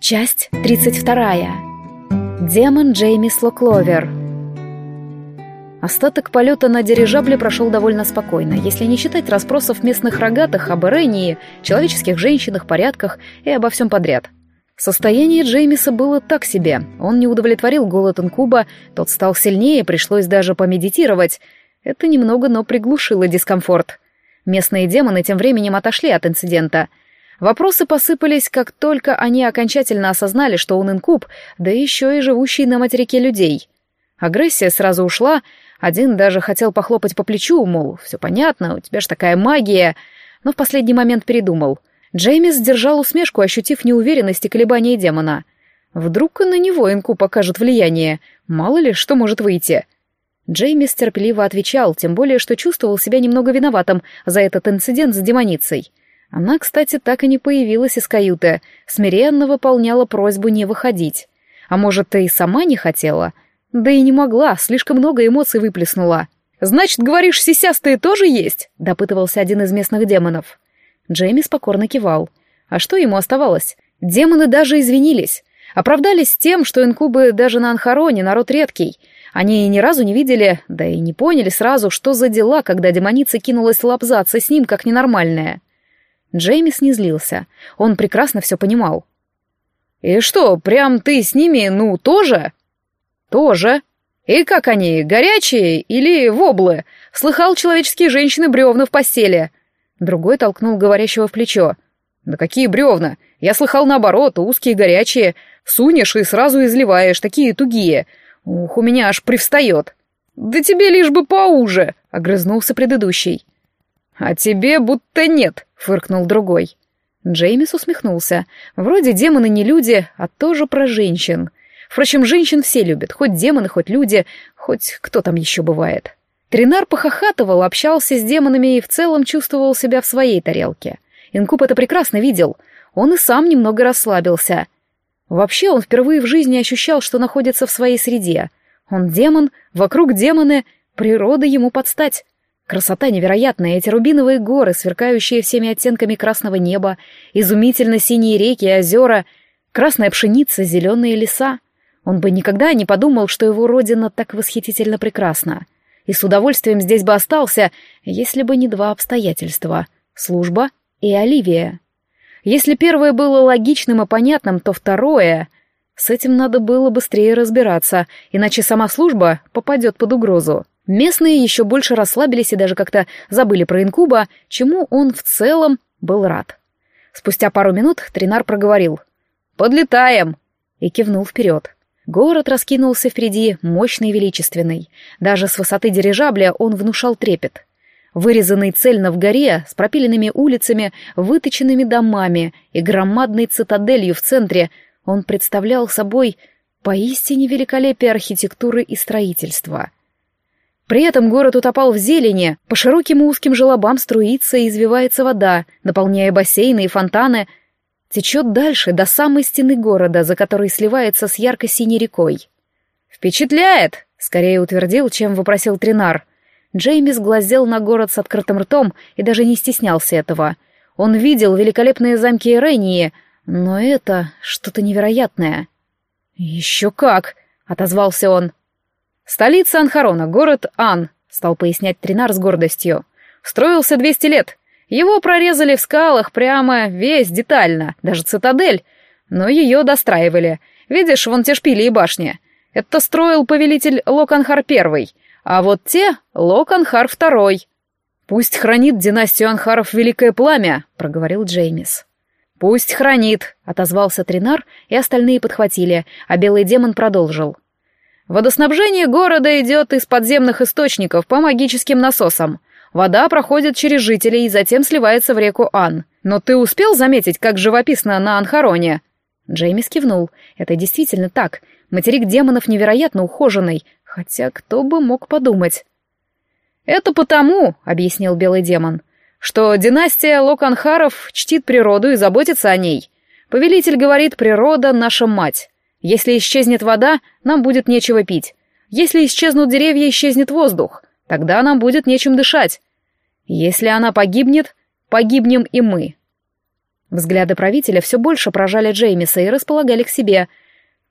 Часть 32. Демон Джеймис Локловер. Остаток полета на дирижабле прошел довольно спокойно, если не считать расспросов местных рогатых об Ирении, человеческих женщинах, порядках и обо всем подряд. Состояние Джеймиса было так себе. Он не удовлетворил голод инкуба, тот стал сильнее, пришлось даже помедитировать. Это немного, но приглушило дискомфорт. Местные демоны тем временем отошли от инцидента — Вопросы посыпались, как только они окончательно осознали, что он инкуб, да еще и живущий на материке людей. Агрессия сразу ушла, один даже хотел похлопать по плечу, мол, все понятно, у тебя ж такая магия, но в последний момент передумал. Джеймис сдержал усмешку, ощутив неуверенность и колебания демона. Вдруг на него инкуб покажет влияние, мало ли что может выйти. Джеймис терпеливо отвечал, тем более, что чувствовал себя немного виноватым за этот инцидент с демоницей. Она, кстати, так и не появилась из каюты, смиренно выполняла просьбу не выходить. А может, ты и сама не хотела? Да и не могла, слишком много эмоций выплеснула. «Значит, говоришь, сисястые тоже есть?» — допытывался один из местных демонов. Джейми покорно кивал. А что ему оставалось? Демоны даже извинились. Оправдались тем, что инкубы даже на Анхароне народ редкий. Они ни разу не видели, да и не поняли сразу, что за дела, когда демоница кинулась лапзаться с ним, как ненормальная. Джеймис не злился. Он прекрасно все понимал. «И что, прям ты с ними, ну, тоже?» «Тоже. И как они, горячие или воблы? Слыхал, человеческие женщины бревна в постели». Другой толкнул говорящего в плечо. «Да какие бревна? Я слыхал наоборот, узкие горячие. Сунешь и сразу изливаешь, такие тугие. Ух, у меня аж привстает». «Да тебе лишь бы поуже», — огрызнулся предыдущий. «А тебе будто нет», — фыркнул другой. Джеймис усмехнулся. Вроде демоны не люди, а тоже про женщин. Впрочем, женщин все любят, хоть демоны, хоть люди, хоть кто там еще бывает. Тринар похохатывал, общался с демонами и в целом чувствовал себя в своей тарелке. Инкуб это прекрасно видел. Он и сам немного расслабился. Вообще он впервые в жизни ощущал, что находится в своей среде. Он демон, вокруг демоны, природа ему подстать. Красота невероятная, эти рубиновые горы, сверкающие всеми оттенками красного неба, изумительно синие реки и озера, красная пшеница, зеленые леса. Он бы никогда не подумал, что его родина так восхитительно прекрасна. И с удовольствием здесь бы остался, если бы не два обстоятельства — служба и Оливия. Если первое было логичным и понятным, то второе... С этим надо было быстрее разбираться, иначе сама служба попадет под угрозу. Местные еще больше расслабились и даже как-то забыли про инкуба, чему он в целом был рад. Спустя пару минут Тринар проговорил «Подлетаем!» и кивнул вперед. Город раскинулся впереди, мощный и величественный. Даже с высоты дирижабля он внушал трепет. Вырезанный цельно в горе, с пропиленными улицами, выточенными домами и громадной цитаделью в центре, он представлял собой поистине великолепие архитектуры и строительства — при этом город утопал в зелени, по широким узким желобам струится и извивается вода, наполняя бассейны и фонтаны, течет дальше, до самой стены города, за которой сливается с ярко-синей рекой. «Впечатляет!» — скорее утвердил, чем вопросил Тринар. Джеймис глазел на город с открытым ртом и даже не стеснялся этого. Он видел великолепные замки Ирении, но это что-то невероятное. «Еще как!» — отозвался он. «Столица Анхарона, город Ан», — стал пояснять Тринар с гордостью. «Строился 200 лет. Его прорезали в скалах прямо весь детально, даже цитадель. Но ее достраивали. Видишь, вон те шпили и башни. Это строил повелитель Локанхар I, а вот те — Локанхар II. «Пусть хранит династию Анхаров Великое Пламя», — проговорил Джеймис. «Пусть хранит», — отозвался Тринар, и остальные подхватили, а белый демон продолжил. Водоснабжение города идет из подземных источников по магическим насосам. Вода проходит через жителей и затем сливается в реку Ан. Но ты успел заметить, как живописно на Анхароне?» Джеймис кивнул. «Это действительно так. Материк демонов невероятно ухоженный. Хотя кто бы мог подумать?» «Это потому», — объяснил белый демон, «что династия Локанхаров чтит природу и заботится о ней. Повелитель говорит, природа — наша мать. Если исчезнет вода, нам будет нечего пить. Если исчезнут деревья, исчезнет воздух. Тогда нам будет нечем дышать. Если она погибнет, погибнем и мы. Взгляды правителя все больше поражали Джеймиса и располагали к себе.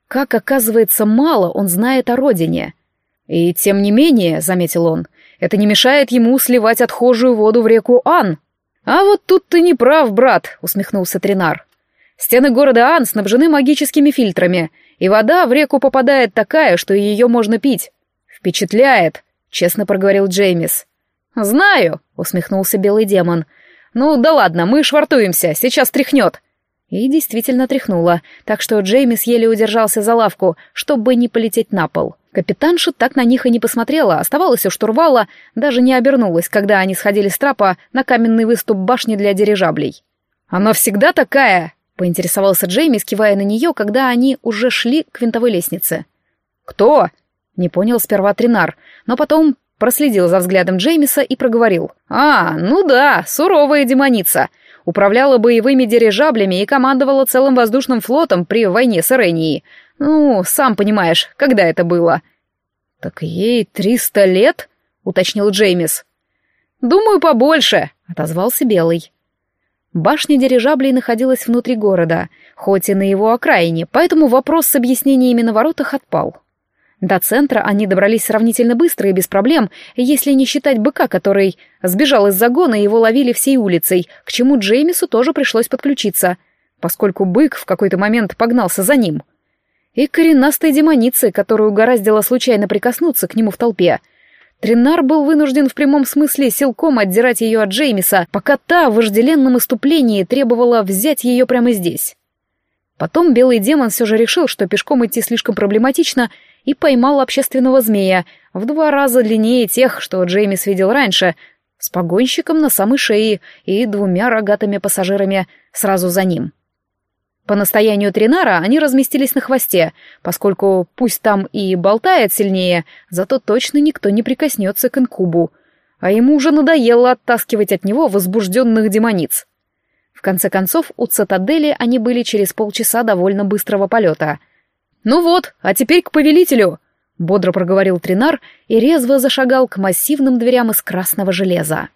Как, оказывается, мало он знает о родине. И тем не менее, — заметил он, — это не мешает ему сливать отхожую воду в реку Ан. «А вот тут ты не прав, брат», — усмехнулся Тринар. «Стены города Ан снабжены магическими фильтрами, и вода в реку попадает такая, что ее можно пить. Впечатляет», — честно проговорил Джеймис. «Знаю», — усмехнулся белый демон. «Ну да ладно, мы швартуемся, сейчас тряхнет». И действительно тряхнуло, так что Джеймис еле удержался за лавку, чтобы не полететь на пол. Капитанша так на них и не посмотрела, оставалась у штурвала, даже не обернулась, когда они сходили с трапа на каменный выступ башни для дирижаблей. «Она всегда такая?» — поинтересовался Джеймис, кивая на нее, когда они уже шли к винтовой лестнице. «Кто?» — не понял сперва Тринар, но потом проследил за взглядом Джеймиса и проговорил. «А, ну да, суровая демоница. Управляла боевыми дирижаблями и командовала целым воздушным флотом при войне с Иренией. Ну, сам понимаешь, когда это было?» «Так ей триста лет?» — уточнил Джеймис. «Думаю, побольше», — отозвался Белый. Башня дирижаблей находилась внутри города, хоть и на его окраине, поэтому вопрос с объяснениями на воротах отпал. До центра они добрались сравнительно быстро и без проблем, если не считать быка, который сбежал из загона и его ловили всей улицей, к чему Джеймису тоже пришлось подключиться, поскольку бык в какой-то момент погнался за ним. И коренастой демоницы, которую угораздило случайно прикоснуться к нему в толпе. Тринар был вынужден в прямом смысле силком отдирать ее от Джеймиса, пока та в вожделенном иступлении требовала взять ее прямо здесь. Потом белый демон все же решил, что пешком идти слишком проблематично, и поймал общественного змея, в два раза длиннее тех, что Джеймис видел раньше, с погонщиком на самой шее и двумя рогатыми пассажирами сразу за ним. По настоянию Тринара они разместились на хвосте, поскольку пусть там и болтает сильнее, зато точно никто не прикоснется к инкубу, а ему уже надоело оттаскивать от него возбужденных демониц. В конце концов, у цитадели они были через полчаса довольно быстрого полета. «Ну вот, а теперь к повелителю!» — бодро проговорил Тринар и резво зашагал к массивным дверям из красного железа.